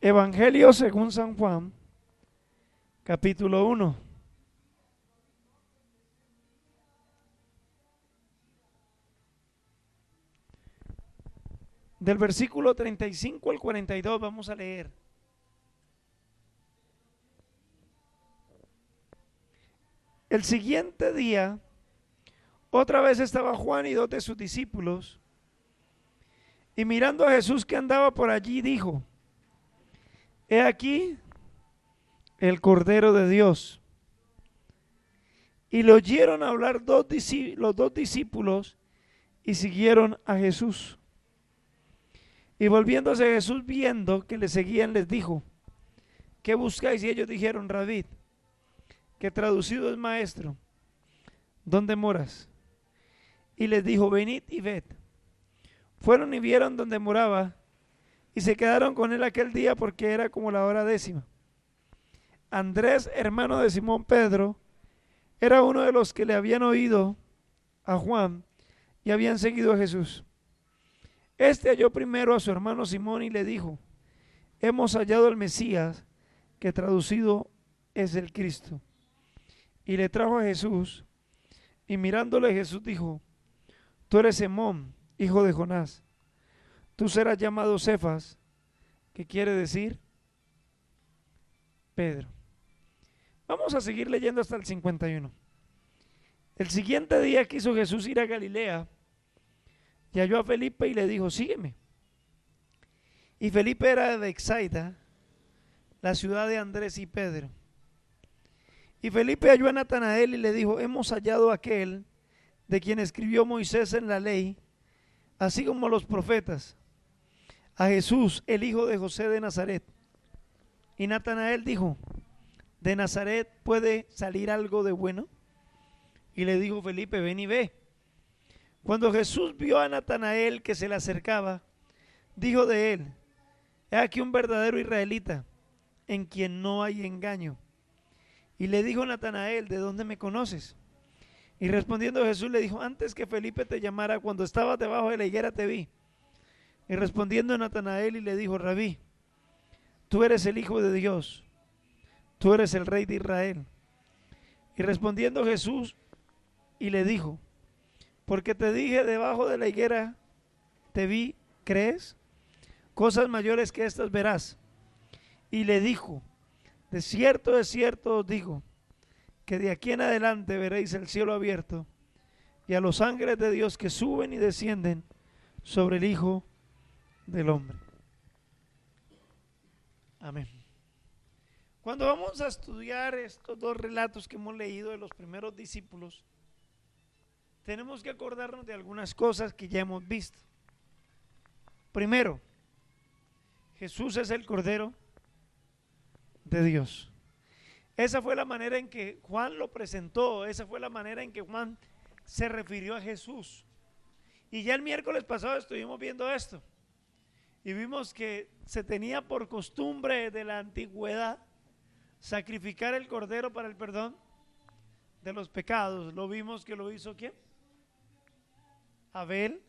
Evangelio según San Juan, capítulo 1. Del versículo 35 al 42 vamos a leer. El siguiente día, otra vez estaba Juan y dos de sus discípulos, y mirando a Jesús que andaba por allí, dijo, He aquí el Cordero de Dios. Y le oyeron hablar los dos discípulos y siguieron a Jesús. Y volviéndose Jesús viendo que le seguían, les dijo, ¿qué buscáis? Y ellos dijeron, Rabí, que traducido es maestro, ¿dónde moras? Y les dijo, venid y ved. Fueron y vieron donde moraba y se quedaron con él aquel día porque era como la hora décima. Andrés, hermano de Simón Pedro, era uno de los que le habían oído a Juan y habían seguido a Jesús. Este halló primero a su hermano Simón y le dijo, hemos hallado al Mesías, que traducido es el Cristo. Y le trajo a Jesús, y mirándole Jesús dijo, tú eres Simón, hijo de Jonás Tú serás llamado Cefas, que quiere decir Pedro. Vamos a seguir leyendo hasta el 51. El siguiente día quiso Jesús ir a Galilea y halló a Felipe y le dijo, sígueme. Y Felipe era de Exaida, la ciudad de Andrés y Pedro. Y Felipe halló a Natanael y le dijo, hemos hallado a aquel de quien escribió Moisés en la ley, así como los profetas, a Jesús, el hijo de José de Nazaret. Y Natanael dijo, ¿de Nazaret puede salir algo de bueno? Y le dijo Felipe, ven y ve. Cuando Jesús vio a Natanael que se le acercaba, dijo de él, he aquí un verdadero israelita, en quien no hay engaño. Y le dijo Natanael, ¿de dónde me conoces? Y respondiendo Jesús le dijo, antes que Felipe te llamara, cuando estabas debajo de la higuera te vi. Y respondiendo Natanael y le dijo, Rabí, tú eres el Hijo de Dios, tú eres el Rey de Israel. Y respondiendo Jesús y le dijo, porque te dije debajo de la higuera, te vi, ¿crees? Cosas mayores que estas verás. Y le dijo, de cierto, de cierto os digo, que de aquí en adelante veréis el cielo abierto y a los ángeles de Dios que suben y descienden sobre el Hijo del hombre. Amén. Cuando vamos a estudiar estos dos relatos que hemos leído de los primeros discípulos, tenemos que acordarnos de algunas cosas que ya hemos visto. Primero, Jesús es el Cordero de Dios. Esa fue la manera en que Juan lo presentó, esa fue la manera en que Juan se refirió a Jesús. Y ya el miércoles pasado estuvimos viendo esto y vimos que se tenía por costumbre de la antigüedad sacrificar el cordero para el perdón de los pecados. Lo vimos que lo hizo quién? Abel,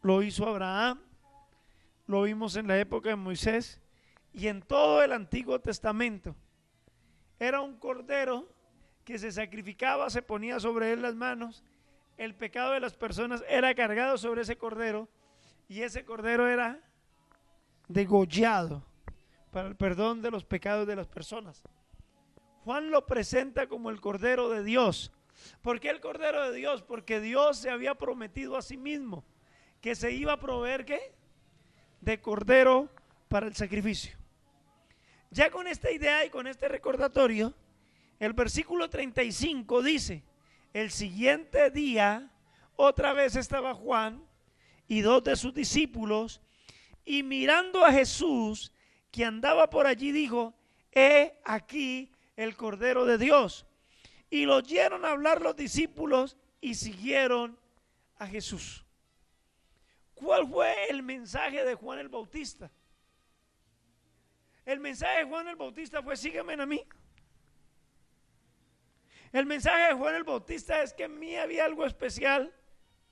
lo hizo Abraham, lo vimos en la época de Moisés y en todo el Antiguo Testamento. Era un cordero que se sacrificaba, se ponía sobre él las manos, el pecado de las personas era cargado sobre ese cordero y ese cordero era degollado para el perdón de los pecados de las personas. Juan lo presenta como el cordero de Dios. ¿Por qué el cordero de Dios? Porque Dios se había prometido a sí mismo que se iba a proveer qué? De cordero para el sacrificio. Ya con esta idea y con este recordatorio, el versículo 35 dice, el siguiente día otra vez estaba Juan y dos de sus discípulos, y mirando a Jesús que andaba por allí, dijo, he aquí el Cordero de Dios. Y lo oyeron hablar los discípulos y siguieron a Jesús. ¿Cuál fue el mensaje de Juan el Bautista? El mensaje de Juan el Bautista fue, sígueme a mí. El mensaje de Juan el Bautista es que en mí había algo especial.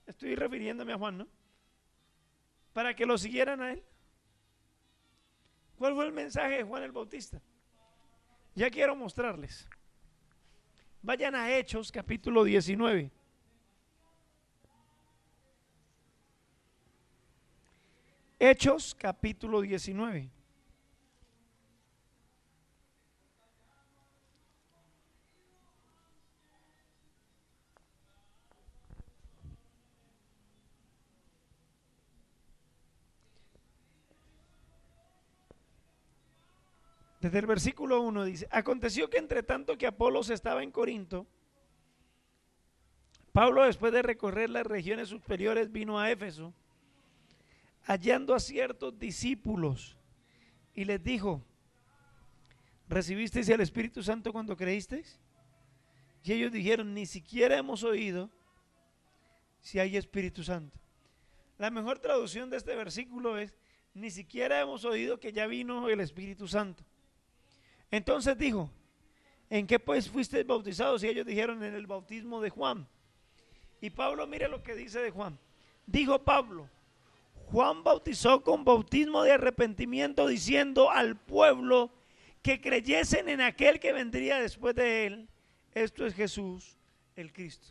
Estoy refiriéndome a Juan, ¿no? Para que lo siguieran a él. ¿Cuál fue el mensaje de Juan el Bautista? Ya quiero mostrarles. Vayan a Hechos capítulo 19. Hechos capítulo 19. Desde el versículo 1 dice, aconteció que entre tanto que Apolos estaba en Corinto, Pablo después de recorrer las regiones superiores vino a Éfeso, hallando a ciertos discípulos, y les dijo, ¿recibisteis el Espíritu Santo cuando creísteis? Y ellos dijeron, ni siquiera hemos oído si hay Espíritu Santo. La mejor traducción de este versículo es, ni siquiera hemos oído que ya vino el Espíritu Santo. Entonces dijo, ¿en qué pues fuiste bautizados? Y ellos dijeron, en el bautismo de Juan. Y Pablo, mire lo que dice de Juan. Dijo Pablo, Juan bautizó con bautismo de arrepentimiento diciendo al pueblo que creyesen en aquel que vendría después de él. Esto es Jesús, el Cristo.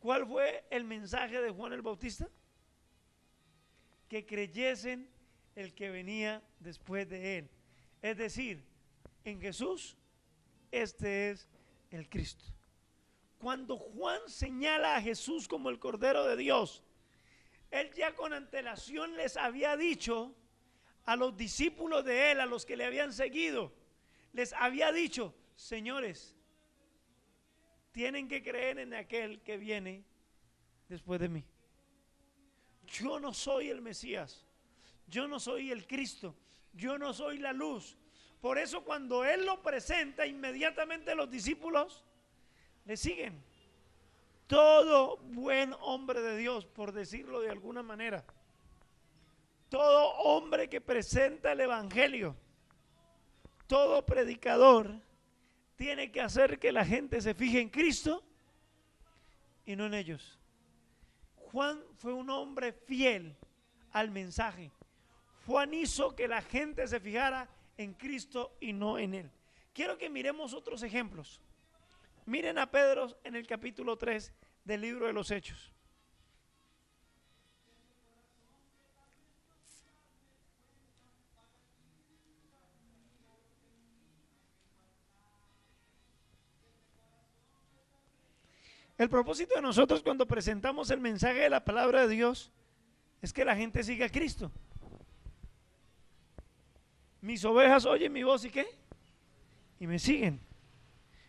¿Cuál fue el mensaje de Juan el Bautista? Que creyesen el que venía después de él. Es decir, en Jesús, este es el Cristo. Cuando Juan señala a Jesús como el Cordero de Dios, él ya con antelación les había dicho a los discípulos de él, a los que le habían seguido, les había dicho, señores, tienen que creer en aquel que viene después de mí. Yo no soy el Mesías, yo no soy el Cristo, yo no soy la luz, por eso cuando Él lo presenta, inmediatamente los discípulos le siguen. Todo buen hombre de Dios, por decirlo de alguna manera, todo hombre que presenta el Evangelio, todo predicador, tiene que hacer que la gente se fije en Cristo y no en ellos. Juan fue un hombre fiel al mensaje. Juan hizo que la gente se fijara en Cristo y no en Él. Quiero que miremos otros ejemplos. Miren a Pedro en el capítulo 3 del libro de los Hechos. El propósito de nosotros cuando presentamos el mensaje de la palabra de Dios es que la gente siga a Cristo. Mis ovejas oyen mi voz y qué? Y me siguen.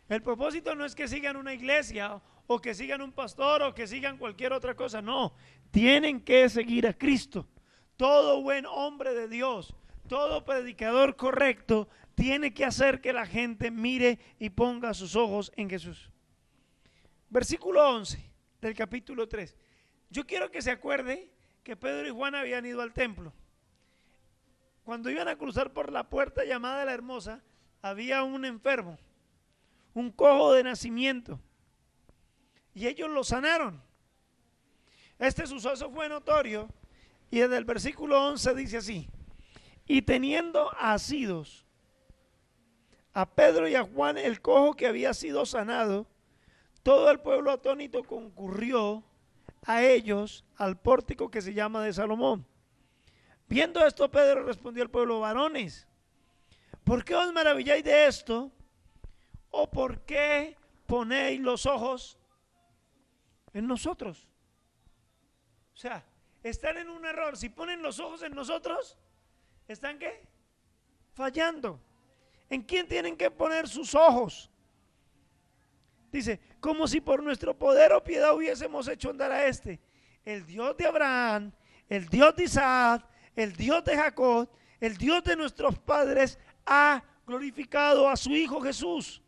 El propósito no es que sigan una iglesia o que sigan un pastor o que sigan cualquier otra cosa, no. Tienen que seguir a Cristo. Todo buen hombre de Dios, todo predicador correcto, tiene que hacer que la gente mire y ponga sus ojos en Jesús. Versículo 11 del capítulo 3. Yo quiero que se acuerde que Pedro y Juan habían ido al templo. Cuando iban a cruzar por la puerta llamada la hermosa, había un enfermo, un cojo de nacimiento. Y ellos lo sanaron. Este suceso fue notorio y desde el versículo 11 dice así, y teniendo asidos a Pedro y a Juan el cojo que había sido sanado, todo el pueblo atónito concurrió a ellos al pórtico que se llama de Salomón Viendo esto, Pedro respondió al pueblo, varones, ¿por qué os maravilláis de esto? ¿O por qué ponéis los ojos en nosotros? O sea, están en un error. Si ponen los ojos en nosotros, ¿están qué? Fallando. ¿En quién tienen que poner sus ojos? Dice, como si por nuestro poder o piedad hubiésemos hecho andar a este. El Dios de Abraham, el Dios de Isaac, el Dios de Jacob, el Dios de nuestros padres, ha glorificado a su Hijo Jesús,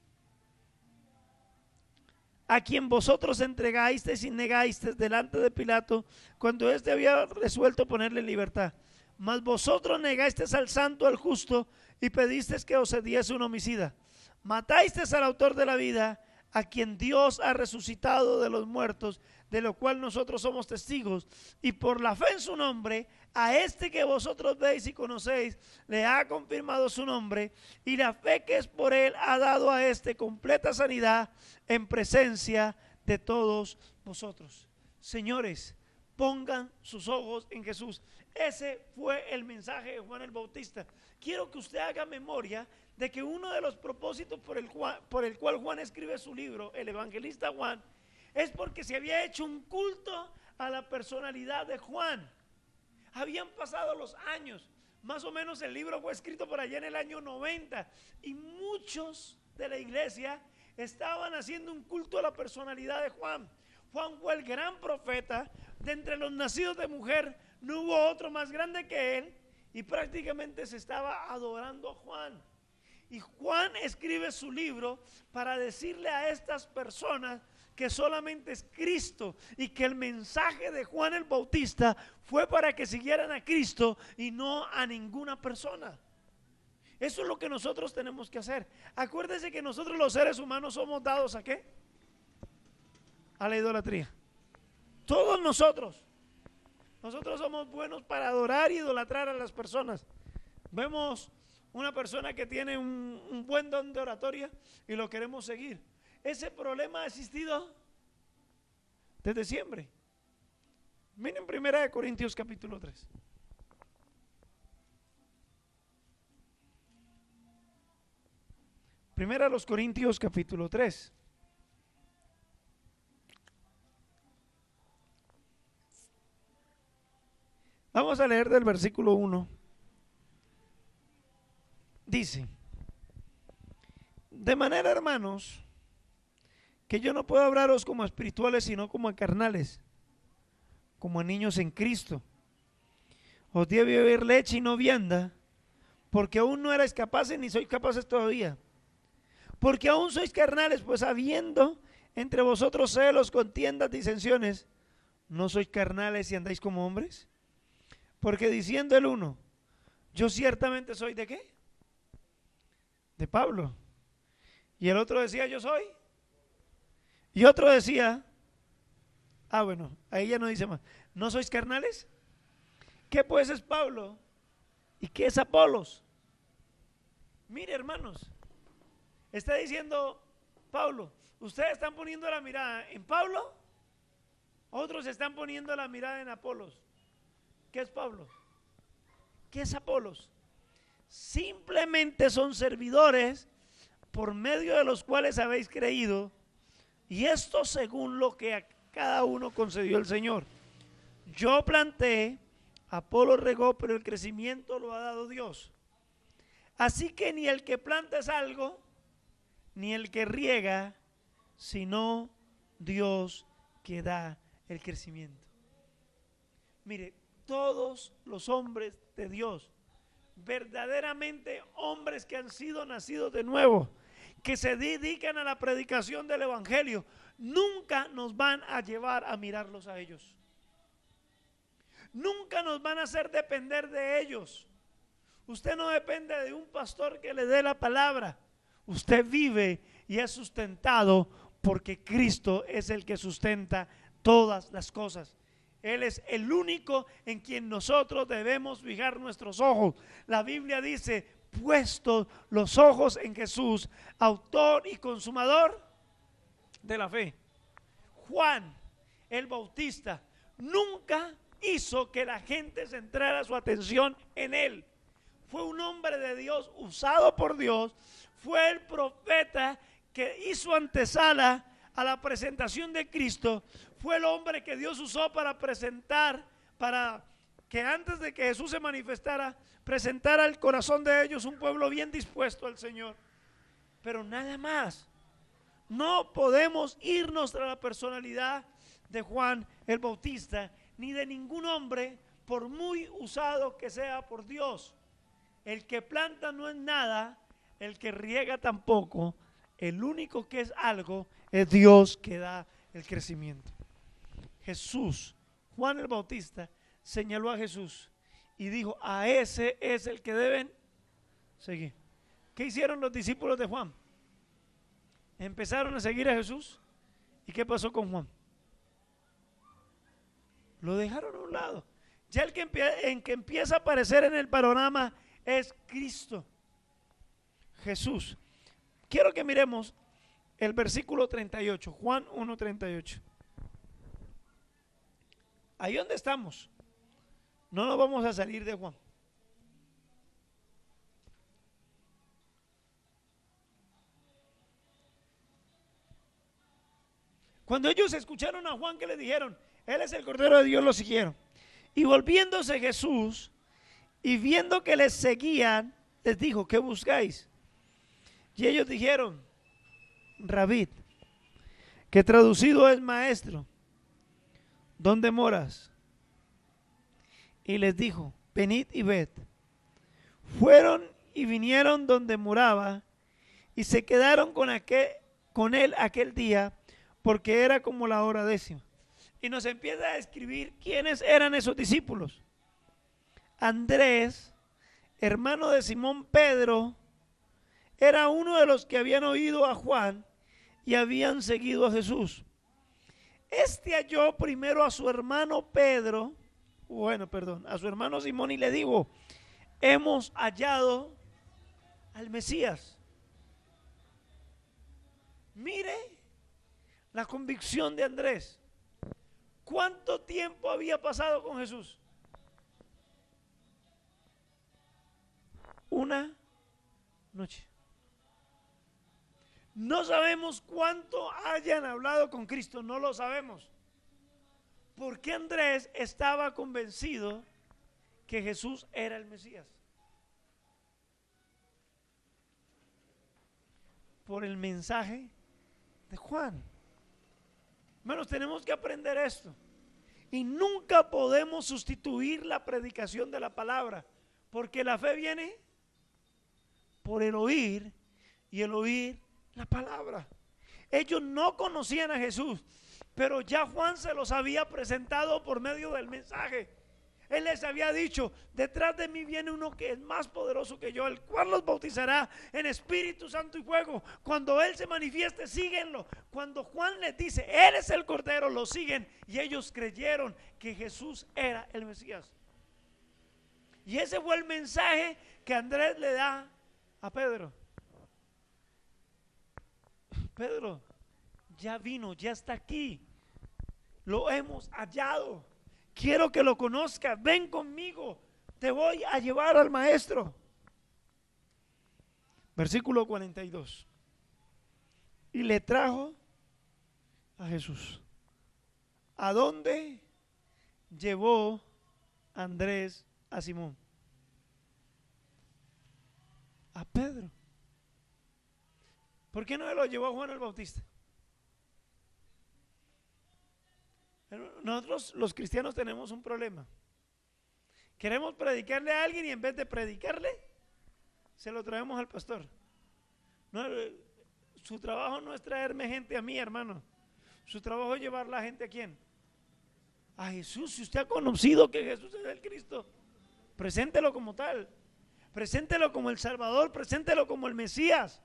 a quien vosotros entregasteis y negasteis delante de Pilato cuando éste había resuelto ponerle libertad. Mas vosotros negasteis al santo, al justo, y pedisteis que os diese un homicida. Matasteis al autor de la vida, a quien Dios ha resucitado de los muertos, de lo cual nosotros somos testigos, y por la fe en su nombre, a este que vosotros veis y conocéis, le ha confirmado su nombre, y la fe que es por él ha dado a este completa sanidad en presencia de todos vosotros. Señores, pongan sus ojos en Jesús. Ese fue el mensaje de Juan el Bautista. Quiero que usted haga memoria de que uno de los propósitos por el, cual, Juan escribe su libro, el evangelista Juan, es porque se había hecho un culto a la personalidad de Juan. Habían pasado los años, más o menos el libro fue escrito por allá en el año 90 y muchos de la iglesia estaban haciendo un culto a la personalidad de Juan. Juan fue el gran profeta, de entre los nacidos de mujer no hubo otro más grande que él y prácticamente se estaba adorando a Juan. Y Juan escribe su libro para decirle a estas personas que solamente es Cristo y que el mensaje de Juan el Bautista fue para que siguieran a Cristo y no a ninguna persona. Eso es lo que nosotros tenemos que hacer. Acuérdese que nosotros los seres humanos somos dados a qué? A la idolatría. Todos nosotros. Nosotros somos buenos para adorar y idolatrar a las personas. Vemos una persona que tiene un, buen don de oratoria y lo queremos seguir. Ese problema ha existido desde siempre. Miren primera de Corintios capítulo 3. Primera los Corintios capítulo 3. Vamos a leer del versículo 1 dice, de manera hermanos, que yo no puedo hablaros como espirituales, sino como a carnales, como a niños en Cristo. Os di beber leche y no vianda, porque aún no erais capaces ni sois capaces todavía. Porque aún sois carnales, pues habiendo entre vosotros celos, contiendas, disensiones, ¿no sois carnales y andáis como hombres? Porque diciendo el uno, yo ciertamente soy de qué? De Pablo. Y el otro decía, yo soy. Y otro decía, ah, bueno, ahí ya no dice más, ¿no sois carnales? ¿Qué pues es Pablo? ¿Y qué es Apolos? Mire, hermanos, está diciendo Pablo, ustedes están poniendo la mirada en Pablo, otros están poniendo la mirada en Apolos. ¿Qué es Pablo? ¿Qué es Apolos? Simplemente son servidores por medio de los cuales habéis creído, y esto según lo que a cada uno concedió el Señor. Yo planté, Apolo regó, pero el crecimiento lo ha dado Dios. Así que ni el que planta es algo, ni el que riega, sino Dios que da el crecimiento. Mire, todos los hombres de Dios verdaderamente hombres que han sido nacidos de nuevo, que se dedican a la predicación del Evangelio, nunca nos van a llevar a mirarlos a ellos. Nunca nos van a hacer depender de ellos. Usted no depende de un pastor que le dé la palabra. Usted vive y es sustentado porque Cristo es el que sustenta todas las cosas. Él es el único en quien nosotros debemos fijar nuestros ojos. La Biblia dice, puestos los ojos en Jesús, autor y consumador de la fe. Juan, el Bautista, nunca hizo que la gente centrara su atención en él. Fue un hombre de Dios usado por Dios. Fue el profeta que hizo antesala a la presentación de Cristo fue el hombre que Dios usó para presentar, para que antes de que Jesús se manifestara, presentara al corazón de ellos un pueblo bien dispuesto al Señor. Pero nada más. No podemos irnos a la personalidad de Juan el Bautista, ni de ningún hombre, por muy usado que sea por Dios. El que planta no es nada, el que riega tampoco. El único que es algo es Dios que da el crecimiento. Jesús, Juan el Bautista, señaló a Jesús y dijo, a ese es el que deben seguir. ¿Qué hicieron los discípulos de Juan? Empezaron a seguir a Jesús. ¿Y qué pasó con Juan? Lo dejaron a un lado. Ya el que, en que empieza a aparecer en el panorama es Cristo, Jesús. Quiero que miremos el versículo 38, Juan 1.38. Ahí donde estamos. No nos vamos a salir de Juan. Cuando ellos escucharon a Juan que le dijeron, Él es el Cordero de Dios, lo siguieron. Y volviéndose Jesús y viendo que les seguían, les dijo, ¿qué buscáis? Y ellos dijeron, Rabid, que traducido es maestro, ¿dónde moras? Y les dijo, venid y ved. Fueron y vinieron donde moraba y se quedaron con, aquel, con él aquel día porque era como la hora décima. Y nos empieza a escribir quiénes eran esos discípulos. Andrés, hermano de Simón Pedro, era uno de los que habían oído a Juan y habían seguido a Jesús. Este halló primero a su hermano Pedro, bueno, perdón, a su hermano Simón y le digo, hemos hallado al Mesías. Mire la convicción de Andrés. ¿Cuánto tiempo había pasado con Jesús? Una noche. No sabemos cuánto hayan hablado con Cristo, no lo sabemos. Porque Andrés estaba convencido que Jesús era el Mesías. Por el mensaje de Juan. Hermanos, tenemos que aprender esto. Y nunca podemos sustituir la predicación de la palabra, porque la fe viene por el oír y el oír la palabra. Ellos no conocían a Jesús, pero ya Juan se los había presentado por medio del mensaje. Él les había dicho, detrás de mí viene uno que es más poderoso que yo, el cual los bautizará en Espíritu Santo y fuego. Cuando Él se manifieste, síguenlo. Cuando Juan les dice, Él es el Cordero, lo siguen. Y ellos creyeron que Jesús era el Mesías. Y ese fue el mensaje que Andrés le da a Pedro. Pedro, ya vino, ya está aquí. Lo hemos hallado. Quiero que lo conozca. Ven conmigo. Te voy a llevar al maestro. Versículo 42. Y le trajo a Jesús. ¿A dónde llevó Andrés a Simón? A Pedro. ¿Por qué no lo llevó Juan el Bautista? Nosotros los cristianos tenemos un problema. Queremos predicarle a alguien y en vez de predicarle, se lo traemos al pastor. Eh, su trabajo no es traerme gente a mí, hermano. Su trabajo es llevar la gente a quién? A Jesús. Si usted ha conocido que Jesús es el Cristo, preséntelo como tal. Preséntelo como el Salvador, preséntelo como el Mesías.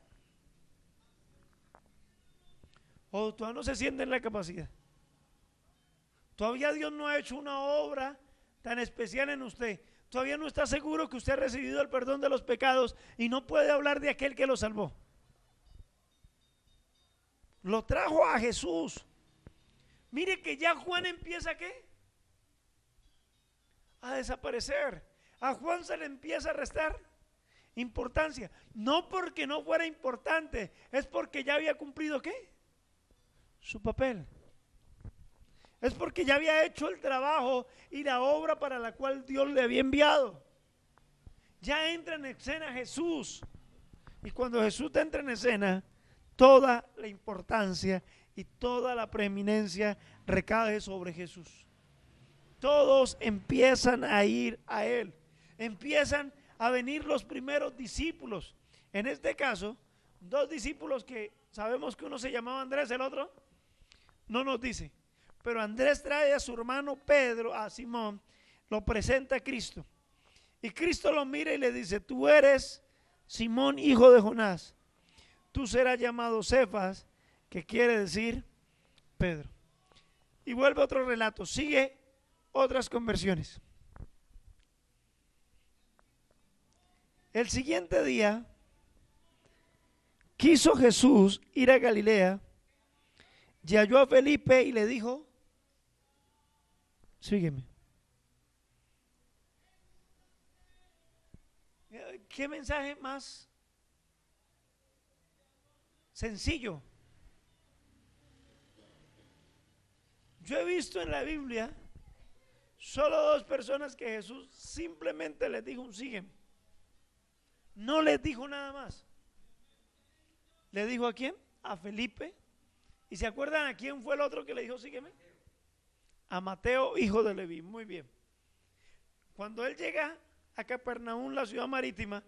O todavía no se siente en la capacidad. Todavía Dios no ha hecho una obra tan especial en usted. Todavía no está seguro que usted ha recibido el perdón de los pecados y no puede hablar de aquel que lo salvó. Lo trajo a Jesús. Mire que ya Juan empieza qué? A desaparecer. A Juan se le empieza a restar importancia. No porque no fuera importante, es porque ya había cumplido qué? Su papel es porque ya había hecho el trabajo y la obra para la cual Dios le había enviado. Ya entra en escena Jesús. Y cuando Jesús entra en escena, toda la importancia y toda la preeminencia recae sobre Jesús. Todos empiezan a ir a Él. Empiezan a venir los primeros discípulos. En este caso, dos discípulos que sabemos que uno se llamaba Andrés, el otro no nos dice. Pero Andrés trae a su hermano Pedro, a Simón, lo presenta a Cristo. Y Cristo lo mira y le dice, tú eres Simón, hijo de Jonás. tú serás llamado Cefas, que quiere decir Pedro. Y vuelve otro relato, sigue otras conversiones. El siguiente día quiso Jesús ir a Galilea y halló a Felipe y le dijo, sígueme. ¿Qué mensaje más sencillo? Yo he visto en la Biblia solo dos personas que Jesús simplemente les dijo sígueme. No les dijo nada más. ¿Le dijo a quién? A Felipe. ¿Y se acuerdan a quién fue el otro que le dijo sígueme? A Mateo, hijo de Leví. Muy bien. Cuando él llega a Capernaum, la ciudad marítima,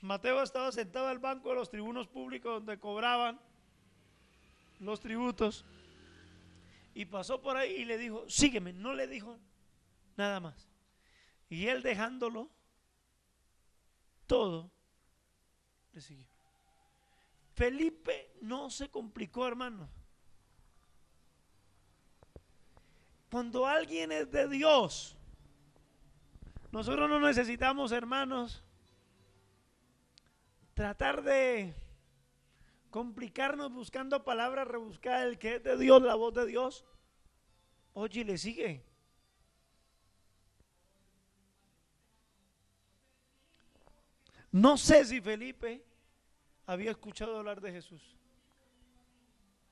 Mateo estaba sentado al banco de los tribunos públicos donde cobraban los tributos y pasó por ahí y le dijo, sígueme, no le dijo nada más. Y él dejándolo todo, le siguió. Felipe no se complicó, hermano. Cuando alguien es de Dios, nosotros no necesitamos, hermanos, tratar de complicarnos buscando palabras rebuscadas. El que es de Dios, la voz de Dios, oye le sigue. No sé si Felipe había escuchado hablar de Jesús.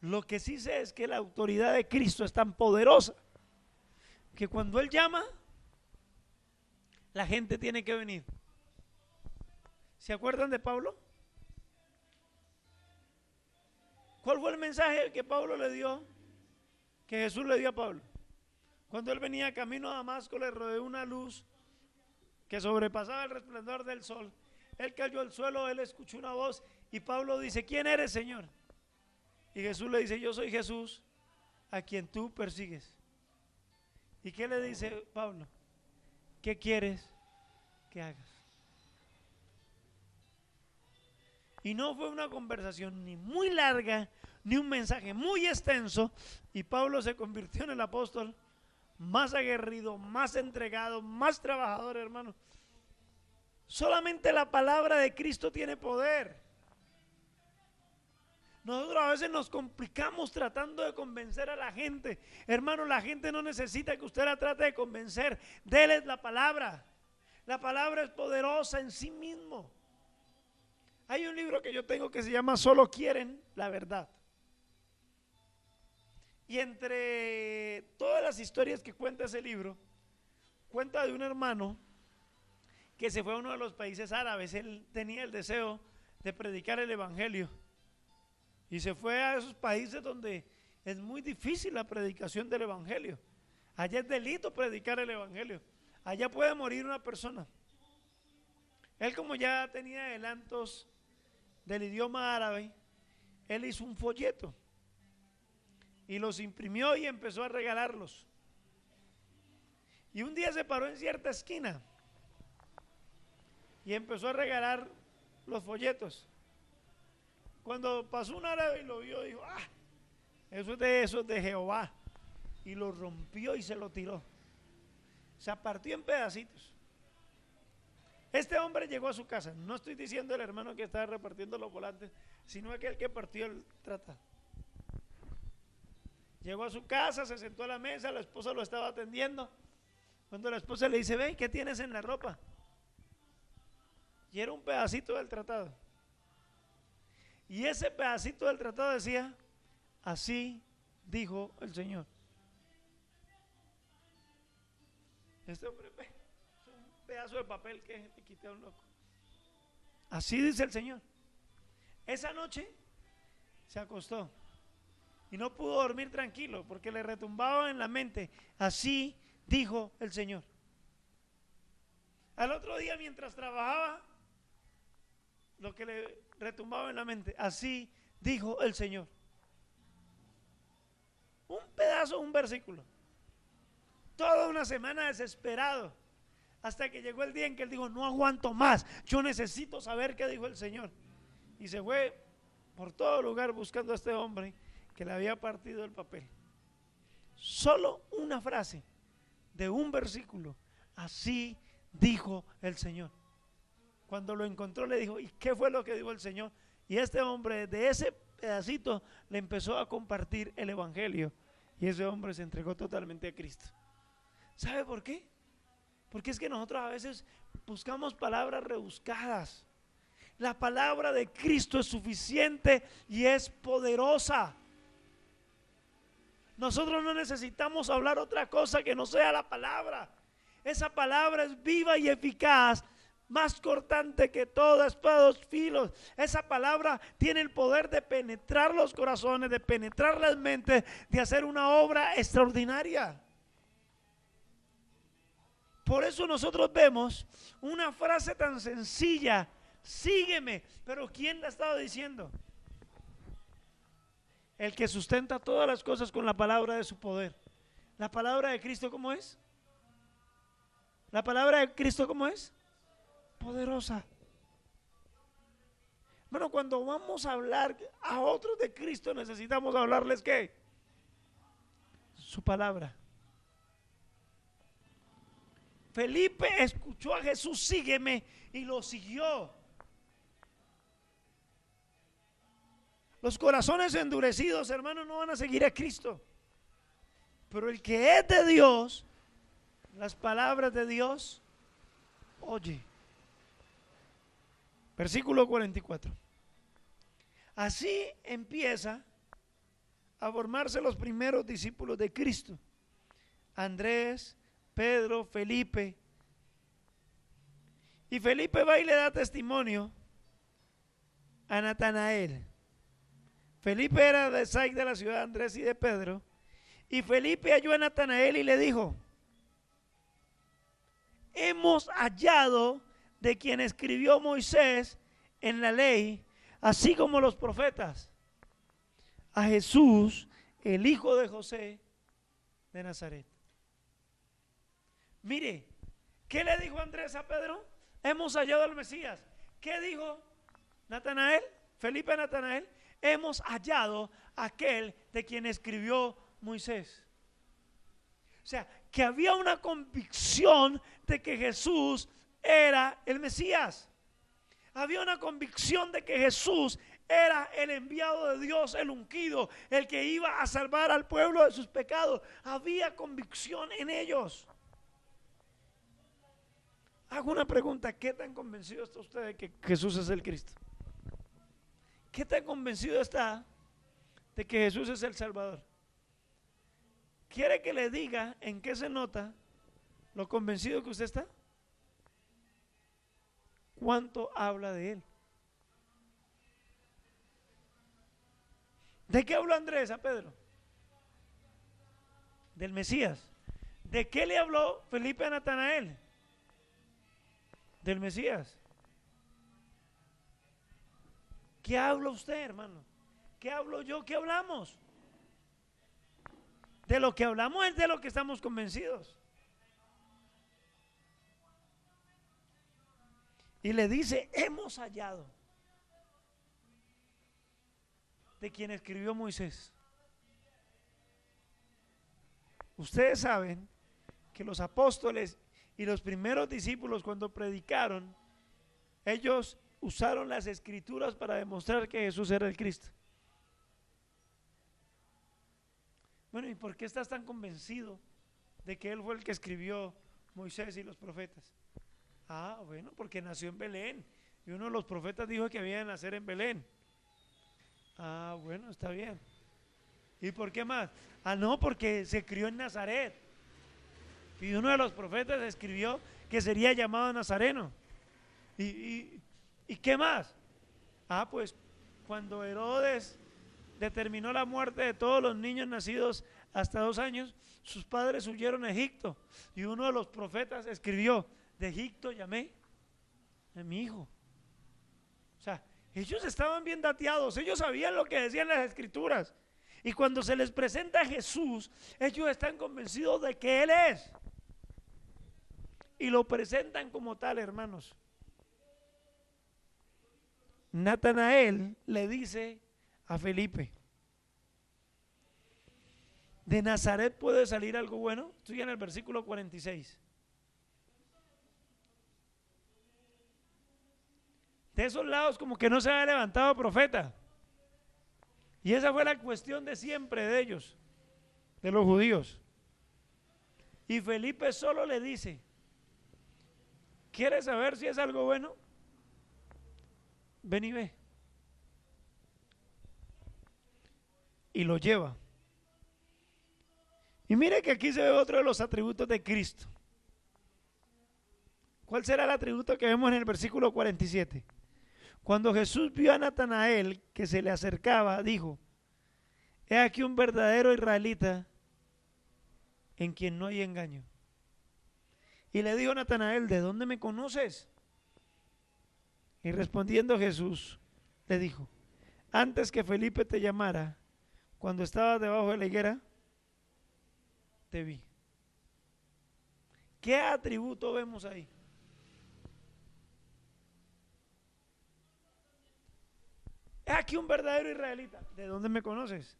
Lo que sí sé es que la autoridad de Cristo es tan poderosa que cuando Él llama, la gente tiene que venir. ¿Se acuerdan de Pablo? ¿Cuál fue el mensaje que Pablo le dio? Que Jesús le dio a Pablo. Cuando él venía camino a Damasco le rodeó una luz que sobrepasaba el resplandor del sol. Él cayó al suelo, él escuchó una voz y Pablo dice, ¿quién eres, Señor? Y Jesús le dice, yo soy Jesús a quien tú persigues. ¿Y qué le dice Pablo? ¿Qué quieres que hagas? Y no fue una conversación ni muy larga, ni un mensaje muy extenso. Y Pablo se convirtió en el apóstol más aguerrido, más entregado, más trabajador, hermano. Solamente la palabra de Cristo tiene poder. Veces nos complicamos tratando de convencer a la gente. Hermano, la gente no necesita que usted la trate de convencer. Déles la palabra. La palabra es poderosa en sí mismo. Hay un libro que yo tengo que se llama Solo quieren la verdad. Y entre todas las historias que cuenta ese libro, cuenta de un hermano que se fue a uno de los países árabes. Él tenía el deseo de predicar el Evangelio. Y se fue a esos países donde es muy difícil la predicación del Evangelio. Allá es delito predicar el Evangelio. Allá puede morir una persona. Él como ya tenía adelantos del idioma árabe, él hizo un folleto y los imprimió y empezó a regalarlos. Y un día se paró en cierta esquina y empezó a regalar los folletos. Cuando pasó un árabe y lo vio, dijo, ah, eso es de eso de Jehová. Y lo rompió y se lo tiró. Se partió en pedacitos. Este hombre llegó a su casa. No estoy diciendo el hermano que estaba repartiendo los volantes, sino aquel que partió el tratado. Llegó a su casa, se sentó a la mesa, la esposa lo estaba atendiendo. Cuando la esposa le dice, ven, ¿qué tienes en la ropa? Y era un pedacito del tratado. Y ese pedacito del tratado decía, así dijo el Señor. Este hombre, es un pedazo de papel que le quité a un loco. Así dice el Señor. Esa noche se acostó y no pudo dormir tranquilo porque le retumbaba en la mente, así dijo el Señor. Al otro día mientras trabajaba, lo que le retumbaba en la mente. Así dijo el Señor. Un pedazo, un versículo. Toda una semana desesperado. Hasta que llegó el día en que él dijo, no aguanto más. Yo necesito saber qué dijo el Señor. Y se fue por todo lugar buscando a este hombre que le había partido el papel. Solo una frase de un versículo. Así dijo el Señor. Cuando lo encontró le dijo, ¿y qué fue lo que dijo el Señor? Y este hombre de ese pedacito le empezó a compartir el Evangelio. Y ese hombre se entregó totalmente a Cristo. ¿Sabe por qué? Porque es que nosotros a veces buscamos palabras rebuscadas. La palabra de Cristo es suficiente y es poderosa. Nosotros no necesitamos hablar otra cosa que no sea la palabra. Esa palabra es viva y eficaz, más cortante que todas espada filos. Esa palabra tiene el poder de penetrar los corazones, de penetrar las mentes, de hacer una obra extraordinaria. Por eso nosotros vemos una frase tan sencilla, sígueme, pero ¿quién la ha estado diciendo? El que sustenta todas las cosas con la palabra de su poder. ¿La palabra de Cristo cómo es? ¿La palabra de Cristo cómo es? Poderosa. Bueno, cuando vamos a hablar a otros de Cristo necesitamos hablarles qué? Su palabra. Felipe escuchó a Jesús, sígueme, y lo siguió. Los corazones endurecidos, hermanos, no van a seguir a Cristo. Pero el que es de Dios, las palabras de Dios, oye. Versículo 44. Así empieza a formarse los primeros discípulos de Cristo. Andrés, Pedro, Felipe. Y Felipe va y le da testimonio a Natanael. Felipe era de Saik de la ciudad de Andrés y de Pedro. Y Felipe halló a Natanael y le dijo, hemos hallado de quien escribió Moisés en la ley, así como los profetas, a Jesús, el hijo de José de Nazaret. Mire, ¿qué le dijo Andrés a Pedro? Hemos hallado al Mesías. ¿Qué dijo Natanael? Felipe Natanael. Hemos hallado aquel de quien escribió Moisés. O sea, que había una convicción de que Jesús era el Mesías. Había una convicción de que Jesús era el enviado de Dios, el ungido, el que iba a salvar al pueblo de sus pecados. Había convicción en ellos. Hago una pregunta, ¿qué tan convencido está usted de que Jesús es el Cristo? ¿Qué tan convencido está de que Jesús es el Salvador? ¿Quiere que le diga en qué se nota lo convencido que usted está? ¿Cuánto habla de Él? ¿De qué habló Andrés a Pedro? Del Mesías. ¿De qué le habló Felipe a Natanael? del Mesías. ¿Qué habla usted, hermano? ¿Qué hablo yo? ¿Qué hablamos? De lo que hablamos es de lo que estamos convencidos. Y le dice, hemos hallado de quien escribió Moisés. Ustedes saben que los apóstoles y los primeros discípulos cuando predicaron, ellos usaron las escrituras para demostrar que Jesús era el Cristo. Bueno, ¿y por qué estás tan convencido de que Él fue el que escribió Moisés y los profetas? Ah, bueno, porque nació en Belén. Y uno de los profetas dijo que había de nacer en Belén. Ah, bueno, está bien. ¿Y por qué más? Ah, no, porque se crió en Nazaret. Y uno de los profetas escribió que sería llamado Nazareno. ¿Y, qué más? Ah, pues cuando Herodes determinó la muerte de todos los niños nacidos hasta dos años, sus padres huyeron a Egipto. Y uno de los profetas escribió, de Egipto llamé a mi hijo. O sea, ellos estaban bien dateados, ellos sabían lo que decían las escrituras. Y cuando se les presenta a Jesús, ellos están convencidos de que Él es y lo presentan como tal, hermanos. Natanael le dice a Felipe. ¿De Nazaret puede salir algo bueno? Estoy en el versículo 46. De esos lados como que no se había levantado profeta. Y esa fue la cuestión de siempre de ellos, de los judíos. Y Felipe solo le dice, ¿quieres saber si es algo bueno? Ven y ve. Y lo lleva. Y mire que aquí se ve otro de los atributos de Cristo. ¿Cuál será el atributo que vemos en el versículo 47? Cuando Jesús vio a Natanael que se le acercaba, dijo, he aquí un verdadero israelita en quien no hay engaño. Y le dijo Natanael, ¿de dónde me conoces? Y respondiendo Jesús, le dijo, antes que Felipe te llamara, cuando estabas debajo de la higuera, te vi. ¿Qué atributo vemos ahí? Aquí un verdadero israelita. ¿De dónde me conoces?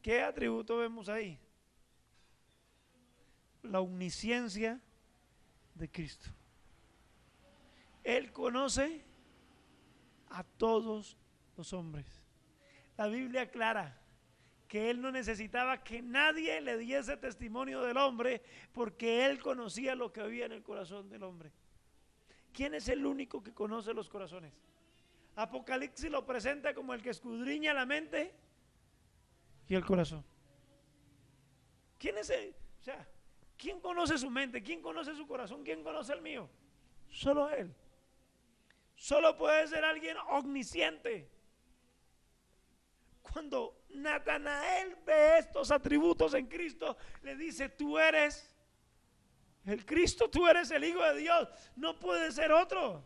¿Qué atributo vemos ahí? La omnisciencia de Cristo. Él conoce a todos los hombres. La Biblia aclara que él no necesitaba que nadie le diese testimonio del hombre porque él conocía lo que había en el corazón del hombre. ¿Quién es el único que conoce los corazones? Apocalipsis lo presenta como el que escudriña la mente y el corazón. ¿Quién es el? O sea, ¿quién conoce su mente? ¿Quién conoce su corazón? ¿Quién conoce el mío? Solo él. Solo puede ser alguien omnisciente cuando Natanael ve estos atributos en Cristo, le dice, tú eres el Cristo, tú eres el Hijo de Dios, no puede ser otro.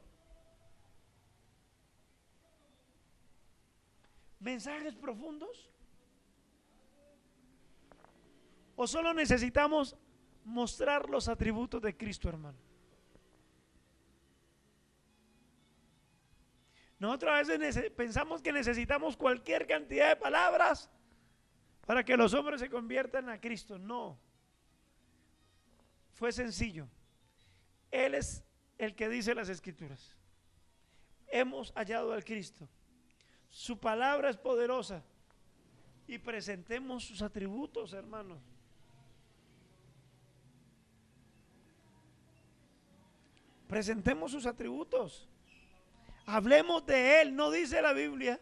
¿Mensajes profundos? ¿O solo necesitamos mostrar los atributos de Cristo, hermano? Nosotros a veces pensamos que necesitamos cualquier cantidad de palabras para que los hombres se conviertan a Cristo. No. Fue sencillo. Él es el que dice las escrituras. Hemos hallado al Cristo. Su palabra es poderosa. Y presentemos sus atributos, hermanos. Presentemos sus atributos. Hablemos de Él, no dice la Biblia,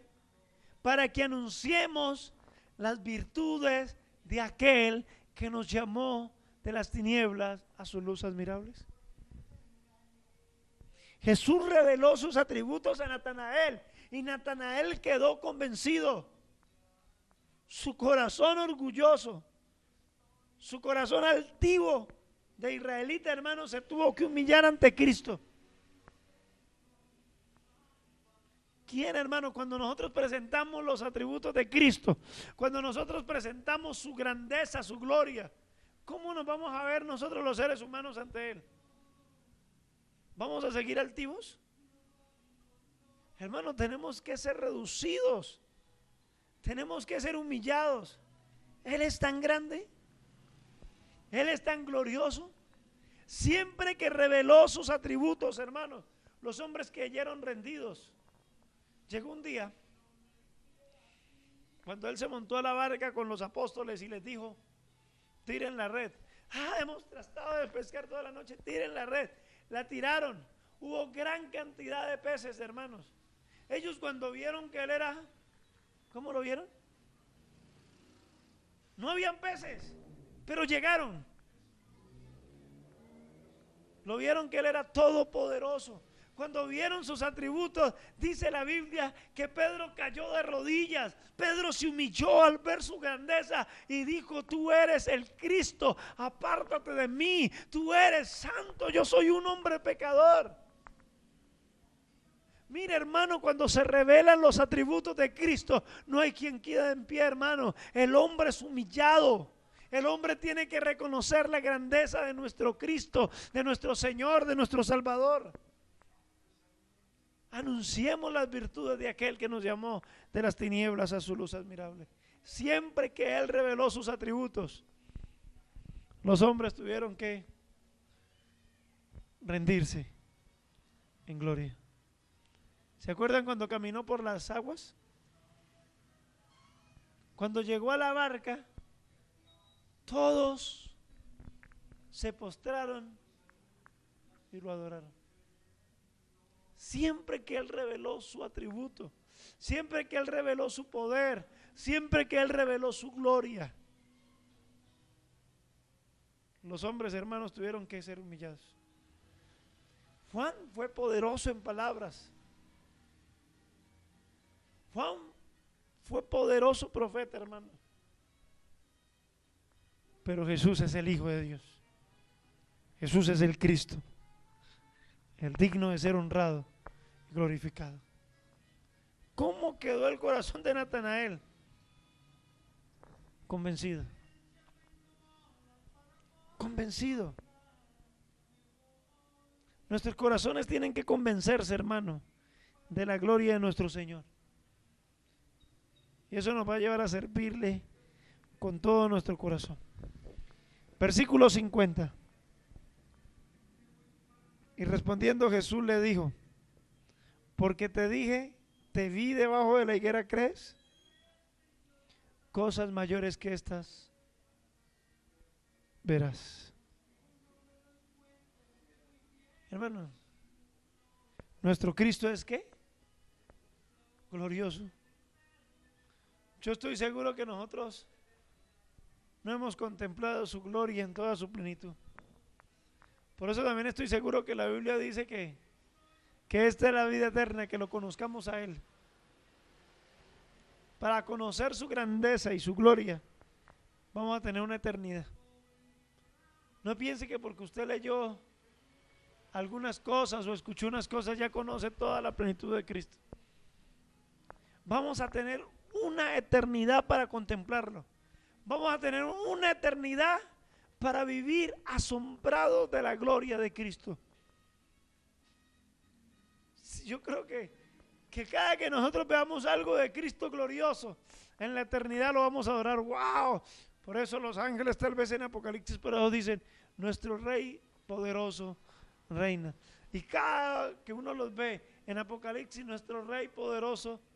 para que anunciemos las virtudes de aquel que nos llamó de las tinieblas a sus luz admirables. Jesús reveló sus atributos a Natanael y Natanael quedó convencido. Su corazón orgulloso, su corazón altivo de israelita hermano se tuvo que humillar ante Cristo. ¿Quién, hermano? Cuando nosotros presentamos los atributos de Cristo, cuando nosotros presentamos su grandeza, su gloria, ¿cómo nos vamos a ver nosotros los seres humanos ante Él? ¿Vamos a seguir altivos? Hermano, tenemos que ser reducidos. Tenemos que ser humillados. Él es tan grande. Él es tan glorioso. Siempre que reveló sus atributos, hermanos, los hombres cayeron rendidos. Llegó un día cuando él se montó a la barca con los apóstoles y les dijo, tiren la red. Ah, hemos tratado de pescar toda la noche, tiren la red. La tiraron. Hubo gran cantidad de peces, hermanos. Ellos cuando vieron que él era, ¿cómo lo vieron? No habían peces, pero llegaron. Lo vieron que él era todopoderoso. Cuando vieron sus atributos, dice la Biblia que Pedro cayó de rodillas. Pedro se humilló al ver su grandeza y dijo, tú eres el Cristo, apártate de mí, tú eres santo, yo soy un hombre pecador. Mira, hermano, cuando se revelan los atributos de Cristo, no hay quien quede en pie, hermano. El hombre es humillado. El hombre tiene que reconocer la grandeza de nuestro Cristo, de nuestro Señor, de nuestro Salvador. Anunciemos las virtudes de aquel que nos llamó de las tinieblas a su luz admirable. Siempre que Él reveló sus atributos, los hombres tuvieron que rendirse en gloria. ¿Se acuerdan cuando caminó por las aguas? Cuando llegó a la barca, todos se postraron y lo adoraron. Siempre que Él reveló su atributo, siempre que Él reveló su poder, siempre que Él reveló su gloria, los hombres hermanos tuvieron que ser humillados. Juan fue poderoso en palabras. Juan fue poderoso profeta, hermano. Pero Jesús es el Hijo de Dios. Jesús es el Cristo. El digno de ser honrado y glorificado. ¿Cómo quedó el corazón de Natanael? Convencido. Convencido. Nuestros corazones tienen que convencerse, hermano, de la gloria de nuestro Señor. Y eso nos va a llevar a servirle con todo nuestro corazón. Versículo 50. Y respondiendo Jesús le dijo, porque te dije, te vi debajo de la higuera, ¿crees? Cosas mayores que estas verás. Hermano, nuestro Cristo es qué? Glorioso. Yo estoy seguro que nosotros no hemos contemplado su gloria en toda su plenitud. Por eso también estoy seguro que la Biblia dice que, que esta es la vida eterna, que lo conozcamos a Él. Para conocer su grandeza y su gloria, vamos a tener una eternidad. No piense que porque usted leyó algunas cosas o escuchó unas cosas ya conoce toda la plenitud de Cristo. Vamos a tener una eternidad para contemplarlo. Vamos a tener una eternidad para vivir asombrados de la gloria de Cristo. Yo creo que, que cada que nosotros veamos algo de Cristo glorioso, en la eternidad lo vamos a adorar. ¡Wow! Por eso los ángeles tal vez en Apocalipsis pero dicen, nuestro Rey poderoso reina. Y cada que uno los ve en Apocalipsis, nuestro Rey poderoso reina.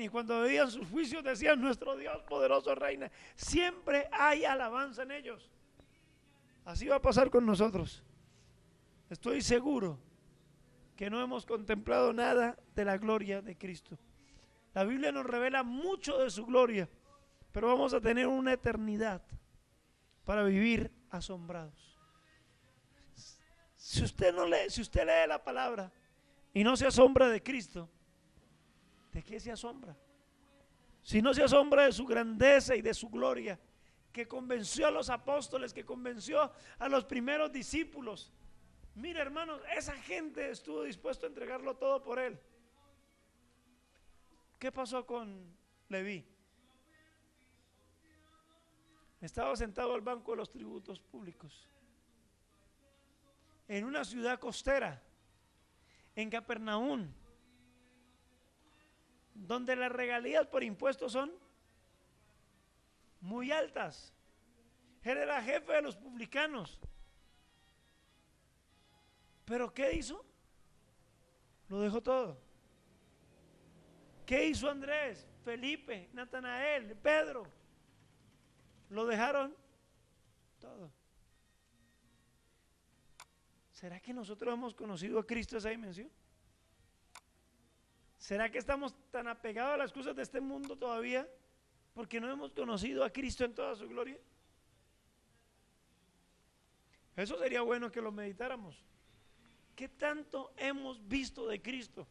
Y cuando veían sus juicios decían, nuestro Dios poderoso reina. Siempre hay alabanza en ellos. Así va a pasar con nosotros. Estoy seguro que no hemos contemplado nada de la gloria de Cristo. La Biblia nos revela mucho de su gloria, pero vamos a tener una eternidad para vivir asombrados. Si usted no lee, si usted lee la palabra y no se asombra de Cristo, ¿de qué se asombra? Si no se asombra de su grandeza y de su gloria, que convenció a los apóstoles, que convenció a los primeros discípulos. Mira, hermanos, esa gente estuvo dispuesto a entregarlo todo por él. ¿Qué pasó con Leví? Estaba sentado al banco de los tributos públicos. En una ciudad costera, en Capernaum, donde las regalías por impuestos son muy altas. Él era jefe de los publicanos. Pero ¿qué hizo? Lo dejó todo. ¿Qué hizo Andrés, Felipe, Natanael, Pedro? Lo dejaron todo. ¿Será que nosotros hemos conocido a Cristo esa dimensión? ¿Será que estamos tan apegados a las cosas de este mundo todavía? porque no hemos conocido a Cristo en toda su gloria. Eso sería bueno que lo meditáramos. ¿Qué tanto hemos visto de Cristo?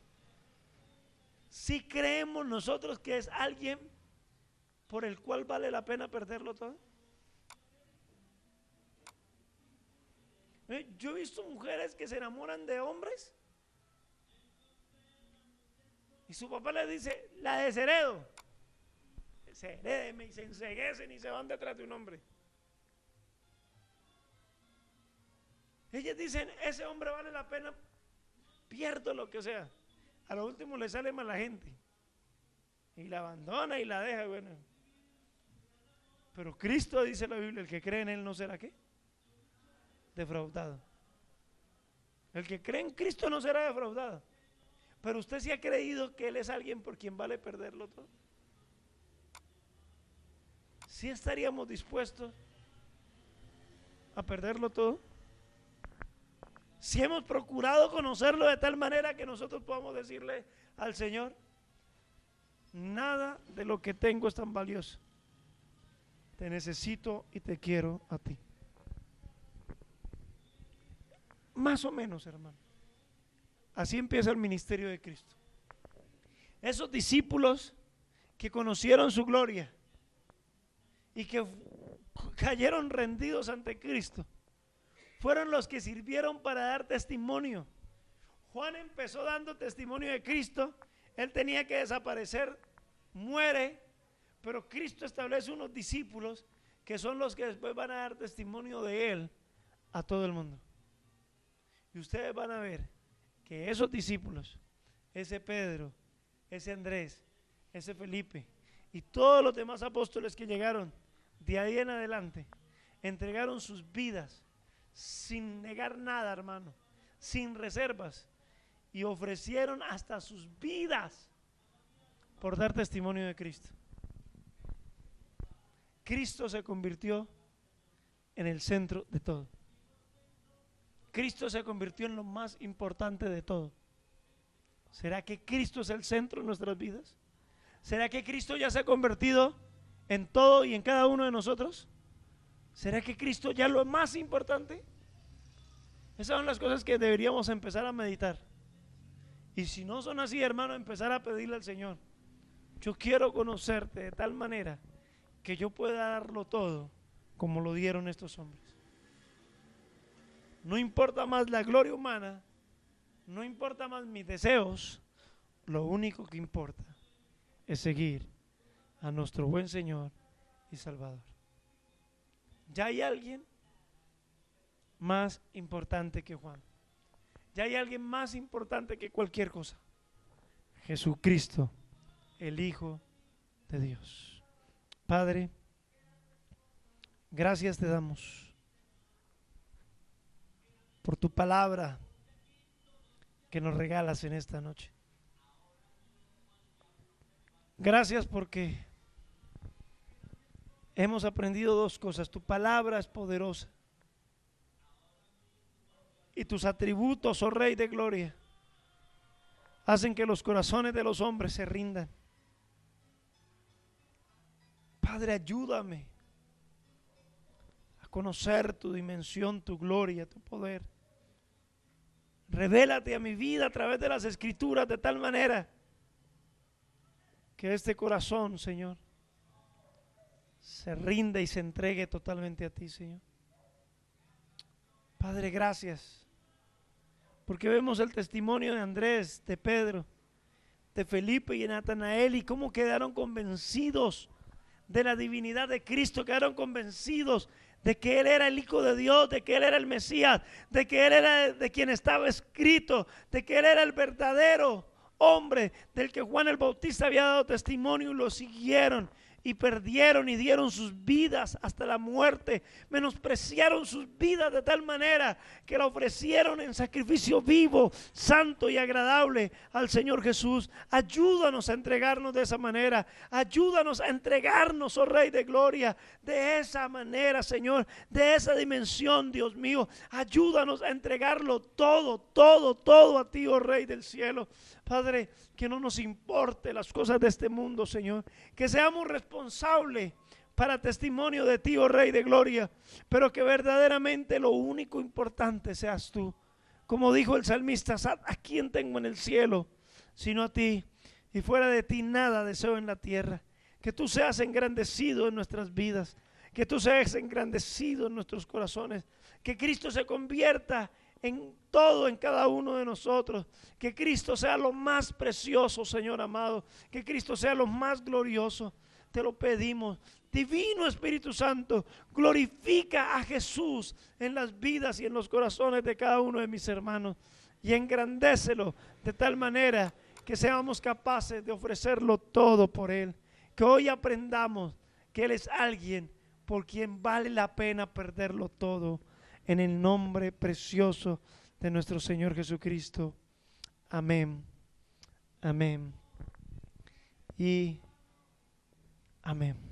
Si creemos nosotros que es alguien por el cual vale la pena perderlo todo. Eh, yo he visto mujeres que se enamoran de hombres y su papá le dice, la desheredo se y se enseguecen y se van detrás de un hombre. Ellas dicen, ese hombre vale la pena, pierdo lo que sea. a lo último le sale mal la gente. Y la abandona y la deja, bueno. Pero Cristo dice la Biblia, el que cree en Él no será qué? Defraudado. El que cree en Cristo no será defraudado. Pero usted sí ha creído que Él es alguien por quien vale perderlo todo. ¿Sí estaríamos dispuestos a perderlo todo? Si hemos procurado conocerlo de tal manera que nosotros podamos decirle al Señor, nada de lo que tengo es tan valioso. Te necesito y te quiero a ti. Más o menos, hermano. Así empieza el ministerio de Cristo. Esos discípulos que conocieron su gloria y que cayeron rendidos ante Cristo fueron los que sirvieron para dar testimonio. Juan empezó dando testimonio de Cristo, él tenía que desaparecer, muere, pero Cristo establece unos discípulos que son los que después van a dar testimonio de él a todo el mundo. Y ustedes van a ver que esos discípulos, ese Pedro, ese Andrés, ese Felipe y todos los demás apóstoles que llegaron de ahí en adelante, entregaron sus vidas sin negar nada, hermano, sin reservas, y ofrecieron hasta sus vidas por dar testimonio de Cristo. Cristo se convirtió en el centro de todo. Cristo se convirtió en lo más importante de todo. ¿Será que Cristo es el centro de nuestras vidas? ¿Será que Cristo ya se ha convertido en todo y en cada uno de nosotros? ¿Será que Cristo ya lo más importante? Esas son las cosas que deberíamos empezar a meditar. Y si no son así, hermano, empezar a pedirle al Señor. Yo quiero conocerte de tal manera que yo pueda darlo todo como lo dieron estos hombres. No importa más la gloria humana, no importa más mis deseos, lo único que importa es seguir a nuestro buen Señor y Salvador. ¿Ya hay alguien más importante que Juan? ¿Ya hay alguien más importante que cualquier cosa? Jesucristo, el Hijo de Dios. Padre, gracias te damos por tu palabra que nos regalas en esta noche. Gracias porque hemos aprendido dos cosas. Tu palabra es poderosa. Y tus atributos, oh Rey de Gloria, hacen que los corazones de los hombres se rindan. Padre, ayúdame a conocer tu dimensión, tu gloria, tu poder. Revélate a mi vida a través de las escrituras de tal manera que este corazón, Señor, se rinde y se entregue totalmente a ti, Señor. Padre, gracias. Porque vemos el testimonio de Andrés, de Pedro, de Felipe y de Natanael y cómo quedaron convencidos de la divinidad de Cristo, quedaron convencidos de que Él era el Hijo de Dios, de que Él era el Mesías, de que Él era de quien estaba escrito, de que Él era el verdadero hombre del que Juan el Bautista había dado testimonio y lo siguieron y perdieron y dieron sus vidas hasta la muerte, menospreciaron sus vidas de tal manera que la ofrecieron en sacrificio vivo, santo y agradable al Señor Jesús. Ayúdanos a entregarnos de esa manera, ayúdanos a entregarnos, oh Rey de Gloria, de esa manera, Señor, de esa dimensión, Dios mío. Ayúdanos a entregarlo todo, todo, todo a ti, oh Rey del cielo. Padre, que no nos importe las cosas de este mundo, Señor. Que seamos responsables para testimonio de ti, oh Rey de Gloria. Pero que verdaderamente lo único importante seas tú. Como dijo el salmista, ¿a quién tengo en el cielo? Sino a ti. Y fuera de ti nada deseo en la tierra. Que tú seas engrandecido en nuestras vidas. Que tú seas engrandecido en nuestros corazones. Que Cristo se convierta en todo, en cada uno de nosotros. Que Cristo sea lo más precioso, Señor amado. Que Cristo sea lo más glorioso. Te lo pedimos. Divino Espíritu Santo, glorifica a Jesús en las vidas y en los corazones de cada uno de mis hermanos. Y engrandécelo de tal manera que seamos capaces de ofrecerlo todo por Él. Que hoy aprendamos que Él es alguien por quien vale la pena perderlo todo. En el nombre precioso de nuestro Señor Jesucristo. Amén. Amén. Y amén.